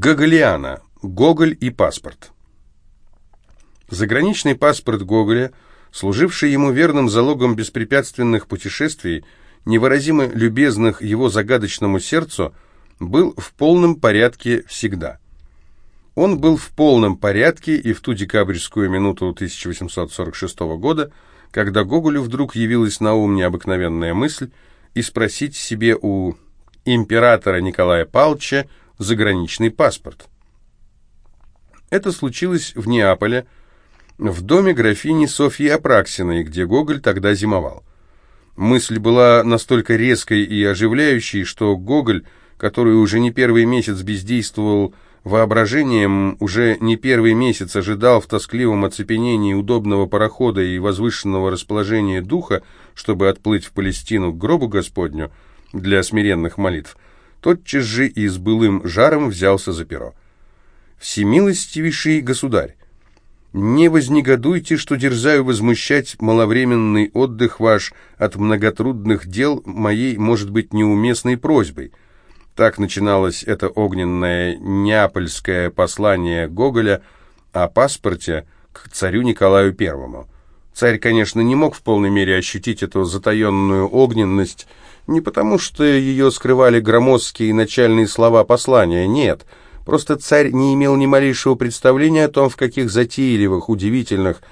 Гоголиана. Гоголь и паспорт. Заграничный паспорт Гоголя, служивший ему верным залогом беспрепятственных путешествий, невыразимо любезных его загадочному сердцу, был в полном порядке всегда. Он был в полном порядке и в ту декабрьскую минуту 1846 года, когда Гоголю вдруг явилась на ум необыкновенная мысль и спросить себе у императора Николая Павловича заграничный паспорт. Это случилось в Неаполе, в доме графини Софьи Апраксиной, где Гоголь тогда зимовал. Мысль была настолько резкой и оживляющей, что Гоголь, который уже не первый месяц бездействовал воображением, уже не первый месяц ожидал в тоскливом оцепенении удобного парохода и возвышенного расположения духа, чтобы отплыть в Палестину к гробу Господню для смиренных молитв, тотчас же и с былым жаром взялся за перо. «Всемилостивейший государь, не вознегодуйте, что дерзаю возмущать маловременный отдых ваш от многотрудных дел моей, может быть, неуместной просьбой». Так начиналось это огненное неапольское послание Гоголя о паспорте к царю Николаю Первому. Царь, конечно, не мог в полной мере ощутить эту затаенную огненность, не потому что ее скрывали громоздкие начальные слова послания, нет – Просто царь не имел ни малейшего представления о том, в каких затейливых, удивительных,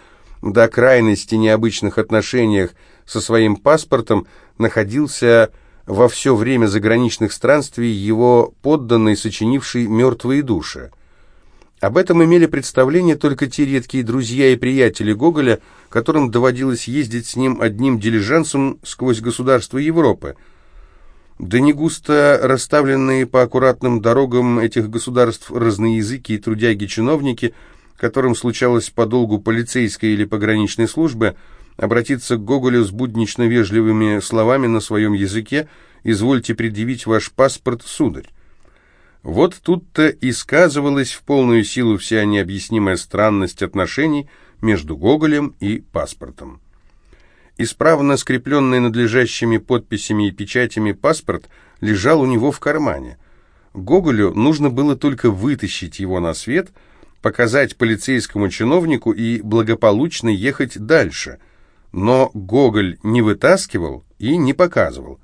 до крайности необычных отношениях со своим паспортом находился во все время заграничных странствий его подданный, сочинивший «Мертвые души». Об этом имели представление только те редкие друзья и приятели Гоголя, которым доводилось ездить с ним одним дилижансом сквозь государства Европы – да не густо расставленные по аккуратным дорогам этих государств разноязыки и трудяги-чиновники, которым случалось по долгу полицейской или пограничной службы, обратиться к Гоголю с буднично-вежливыми словами на своем языке «Извольте предъявить ваш паспорт, сударь». Вот тут-то и сказывалась в полную силу вся необъяснимая странность отношений между Гоголем и паспортом. Исправно скрепленный надлежащими подписями и печатями паспорт лежал у него в кармане. Гоголю нужно было только вытащить его на свет, показать полицейскому чиновнику и благополучно ехать дальше. Но Гоголь не вытаскивал и не показывал.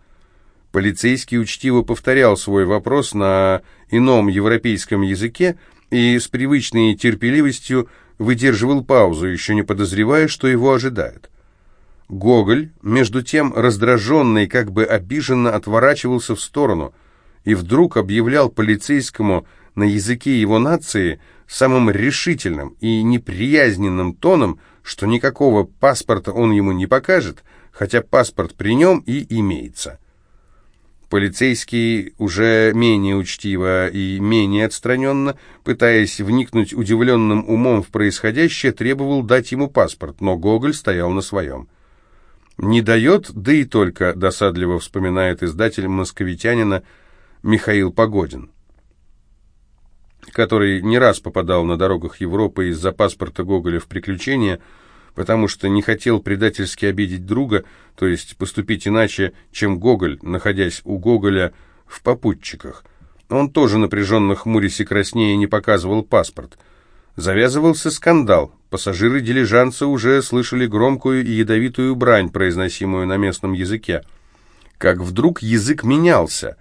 Полицейский учтиво повторял свой вопрос на ином европейском языке и с привычной терпеливостью выдерживал паузу, еще не подозревая, что его ожидает. Гоголь, между тем, раздраженный, как бы обиженно отворачивался в сторону и вдруг объявлял полицейскому на языке его нации самым решительным и неприязненным тоном, что никакого паспорта он ему не покажет, хотя паспорт при нем и имеется. Полицейский уже менее учтиво и менее отстраненно, пытаясь вникнуть удивленным умом в происходящее, требовал дать ему паспорт, но Гоголь стоял на своем. Не дает, да и только, досадливо вспоминает издатель московитянина Михаил Погодин, который не раз попадал на дорогах Европы из-за паспорта Гоголя в приключения, потому что не хотел предательски обидеть друга, то есть поступить иначе, чем Гоголь, находясь у Гоголя в попутчиках. Он тоже напряженно хмурясь и краснее не показывал паспорт – Завязывался скандал. Пассажиры дилижанса уже слышали громкую и ядовитую брань, произносимую на местном языке. Как вдруг язык менялся.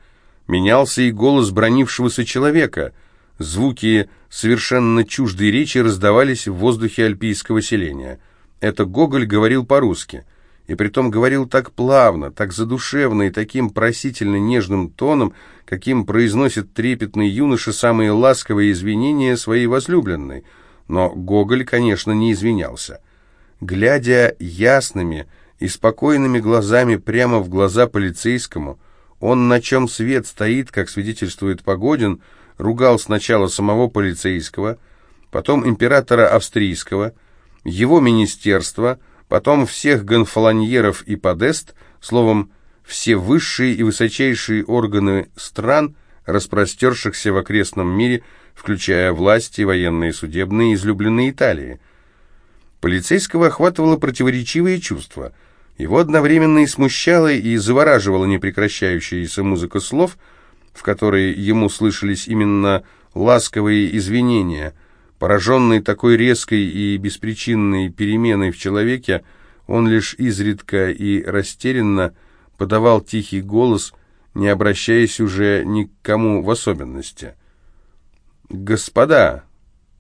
Менялся и голос бронившегося человека. Звуки совершенно чуждой речи раздавались в воздухе альпийского селения. Это Гоголь говорил по-русски. И притом говорил так плавно, так задушевно и таким просительно нежным тоном, каким произносит трепетный юноша самые ласковые извинения своей возлюбленной. Но Гоголь, конечно, не извинялся. Глядя ясными и спокойными глазами прямо в глаза полицейскому, он, на чем свет стоит, как свидетельствует Погодин, ругал сначала самого полицейского, потом императора австрийского, его министерство, потом всех гонфолоньеров и подест, словом, все высшие и высочайшие органы стран, распростершихся в окрестном мире, включая власти, военные, судебные, излюбленные Италии. Полицейского охватывало противоречивые чувства. Его одновременно и смущала, и завораживала непрекращающаяся музыка слов, в которой ему слышались именно ласковые извинения. Пораженный такой резкой и беспричинной переменой в человеке, он лишь изредка и растерянно подавал тихий голос, не обращаясь уже ни к кому в особенности. «Господа,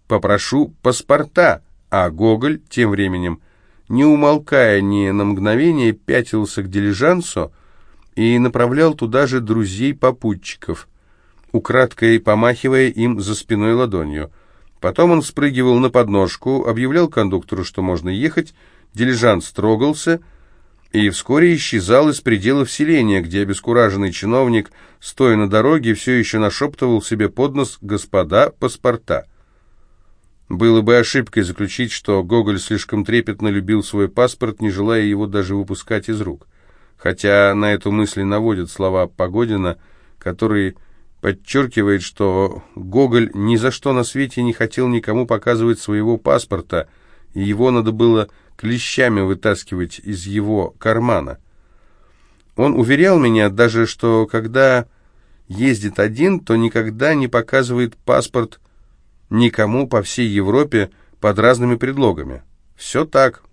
попрошу паспорта!» А Гоголь тем временем, не умолкая ни на мгновение, пятился к дилижансу и направлял туда же друзей-попутчиков, украдкой помахивая им за спиной ладонью. Потом он спрыгивал на подножку, объявлял кондуктору, что можно ехать, дилижанс трогался и вскоре исчезал из пределов селения, где обескураженный чиновник, стоя на дороге, все еще нашептывал себе под нос «Господа, паспорта». Было бы ошибкой заключить, что Гоголь слишком трепетно любил свой паспорт, не желая его даже выпускать из рук. Хотя на эту мысль наводят слова Погодина, который подчеркивает, что Гоголь ни за что на свете не хотел никому показывать своего паспорта, и его надо было клещами вытаскивать из его кармана. Он уверял меня даже, что когда ездит один, то никогда не показывает паспорт никому по всей Европе под разными предлогами. Все так.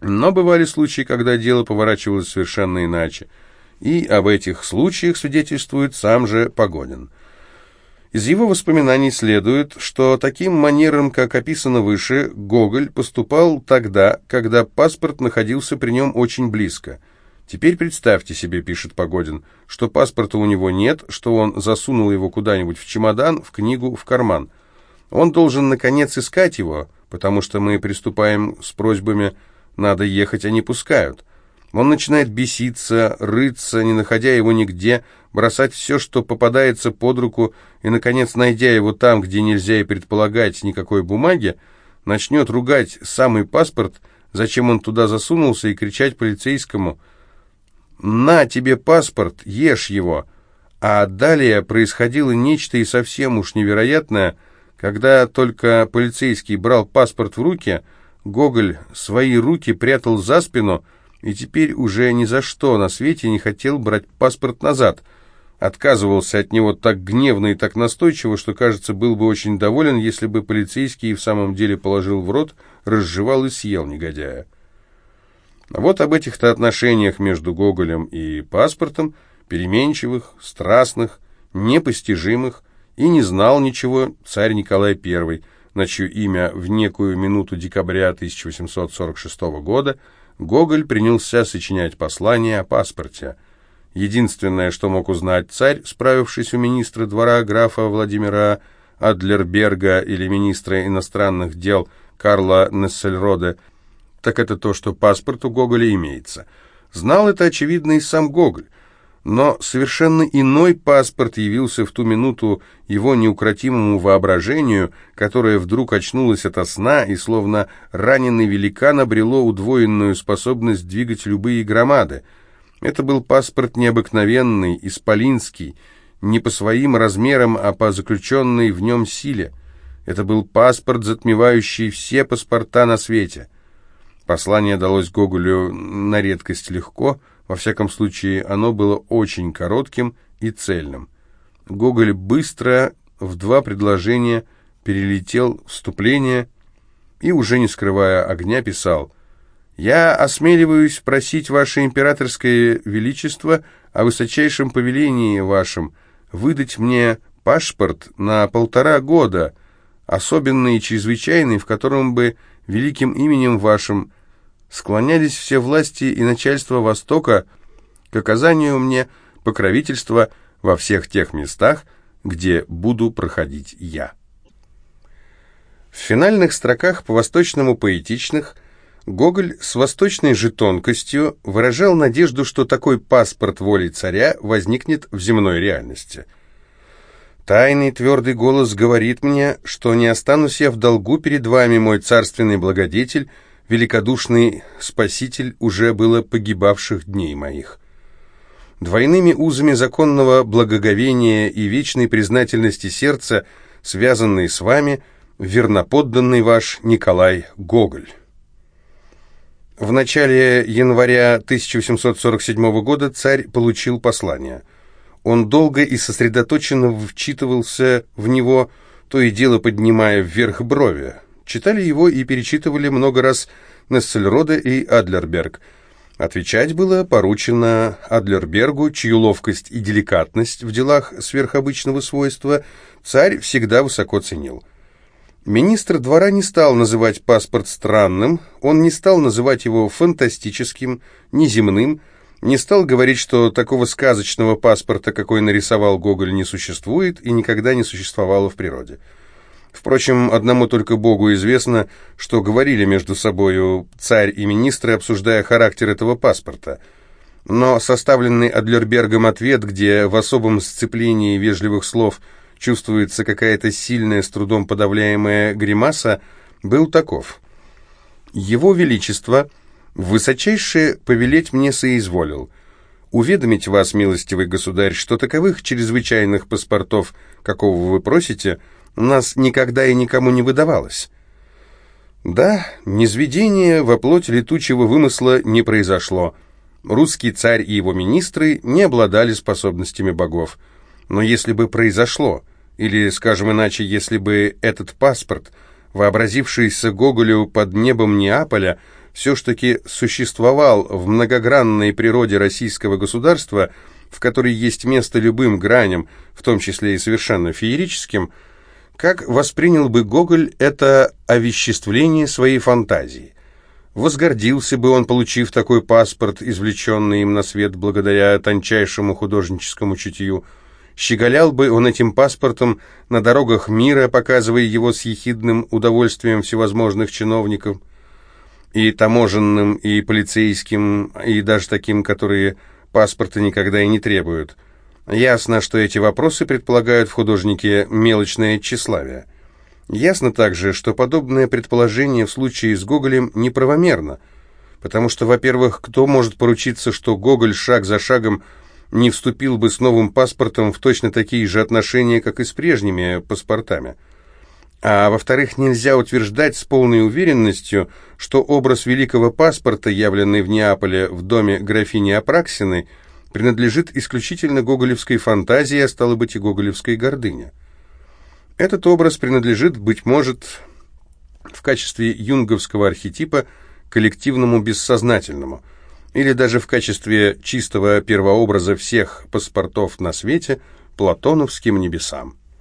Но бывали случаи, когда дело поворачивалось совершенно иначе. И об этих случаях свидетельствует сам же Погодин. Из его воспоминаний следует, что таким манером, как описано выше, Гоголь поступал тогда, когда паспорт находился при нем очень близко. «Теперь представьте себе, — пишет Погодин, — что паспорта у него нет, что он засунул его куда-нибудь в чемодан, в книгу, в карман. Он должен, наконец, искать его, потому что мы приступаем с просьбами «надо ехать», а не пускают. Он начинает беситься, рыться, не находя его нигде, бросать все, что попадается под руку, и, наконец, найдя его там, где нельзя и предполагать никакой бумаги, начнет ругать самый паспорт, зачем он туда засунулся, и кричать полицейскому «На тебе паспорт, ешь его!» А далее происходило нечто и совсем уж невероятное – когда только полицейский брал паспорт в руки, Гоголь свои руки прятал за спину и теперь уже ни за что на свете не хотел брать паспорт назад. Отказывался от него так гневно и так настойчиво, что, кажется, был бы очень доволен, если бы полицейский в самом деле положил в рот, разжевал и съел негодяя. Вот об этих-то отношениях между Гоголем и паспортом, переменчивых, страстных, непостижимых, и не знал ничего царь Николай I, на чье имя в некую минуту декабря 1846 года Гоголь принялся сочинять послание о паспорте. Единственное, что мог узнать царь, справившись у министра двора графа Владимира Адлерберга или министра иностранных дел Карла Нессельроде, так это то, что паспорт у Гоголя имеется. Знал это, очевидно, и сам Гоголь, но совершенно иной паспорт явился в ту минуту его неукротимому воображению, которое вдруг очнулось ото сна и, словно раненый великан, обрело удвоенную способность двигать любые громады. Это был паспорт необыкновенный, исполинский, не по своим размерам, а по заключенной в нем силе. Это был паспорт, затмевающий все паспорта на свете. Послание далось Гоголю на редкость легко — во всяком случае, оно было очень коротким и цельным. Гоголь быстро в два предложения перелетел вступление и, уже не скрывая огня, писал «Я осмеливаюсь просить ваше императорское величество о высочайшем повелении вашем выдать мне паспорт на полтора года, особенный и чрезвычайный, в котором бы великим именем вашим – склонялись все власти и начальство Востока к оказанию мне покровительства во всех тех местах, где буду проходить я. В финальных строках по-восточному поэтичных Гоголь с восточной же тонкостью выражал надежду, что такой паспорт воли царя возникнет в земной реальности. «Тайный твердый голос говорит мне, что не останусь я в долгу перед вами, мой царственный благодетель, великодушный спаситель уже было погибавших дней моих. Двойными узами законного благоговения и вечной признательности сердца, связанные с вами, верноподданный ваш Николай Гоголь. В начале января 1847 года царь получил послание. Он долго и сосредоточенно вчитывался в него, то и дело поднимая вверх брови. Читали его и перечитывали много раз Нессельроде и Адлерберг. Отвечать было поручено Адлербергу, чью ловкость и деликатность в делах сверхобычного свойства царь всегда высоко ценил. Министр двора не стал называть паспорт странным, он не стал называть его фантастическим, неземным, не стал говорить, что такого сказочного паспорта, какой нарисовал Гоголь, не существует и никогда не существовало в природе. Впрочем, одному только Богу известно, что говорили между собою царь и министры, обсуждая характер этого паспорта. Но составленный Адлербергом ответ, где в особом сцеплении вежливых слов – чувствуется какая-то сильная, с трудом подавляемая гримаса, был таков. «Его Величество высочайшее повелеть мне соизволил. Уведомить вас, милостивый государь, что таковых чрезвычайных паспортов, какого вы просите, нас никогда и никому не выдавалось». Да, низведение во плоть летучего вымысла не произошло. Русский царь и его министры не обладали способностями богов. Но если бы произошло, или, скажем иначе, если бы этот паспорт, вообразившийся Гоголю под небом Неаполя, все ж таки существовал в многогранной природе российского государства, в которой есть место любым граням, в том числе и совершенно феерическим, как воспринял бы Гоголь это овеществление своей фантазии? Возгордился бы он, получив такой паспорт, извлеченный им на свет благодаря тончайшему художническому чутью, Щеголял бы он этим паспортом на дорогах мира, показывая его с ехидным удовольствием всевозможных чиновников, и таможенным, и полицейским, и даже таким, которые паспорта никогда и не требуют. Ясно, что эти вопросы предполагают в художнике мелочное тщеславие. Ясно также, что подобное предположение в случае с Гоголем неправомерно, потому что, во-первых, кто может поручиться, что Гоголь шаг за шагом – не вступил бы с новым паспортом в точно такие же отношения, как и с прежними паспортами. А во-вторых, нельзя утверждать с полной уверенностью, что образ великого паспорта, явленный в Неаполе в доме графини Апраксиной, принадлежит исключительно гоголевской фантазии, а стало быть и гоголевской гордыне. Этот образ принадлежит, быть может, в качестве юнговского архетипа коллективному бессознательному – или даже в качестве чистого первообраза всех паспортов на свете платоновским небесам.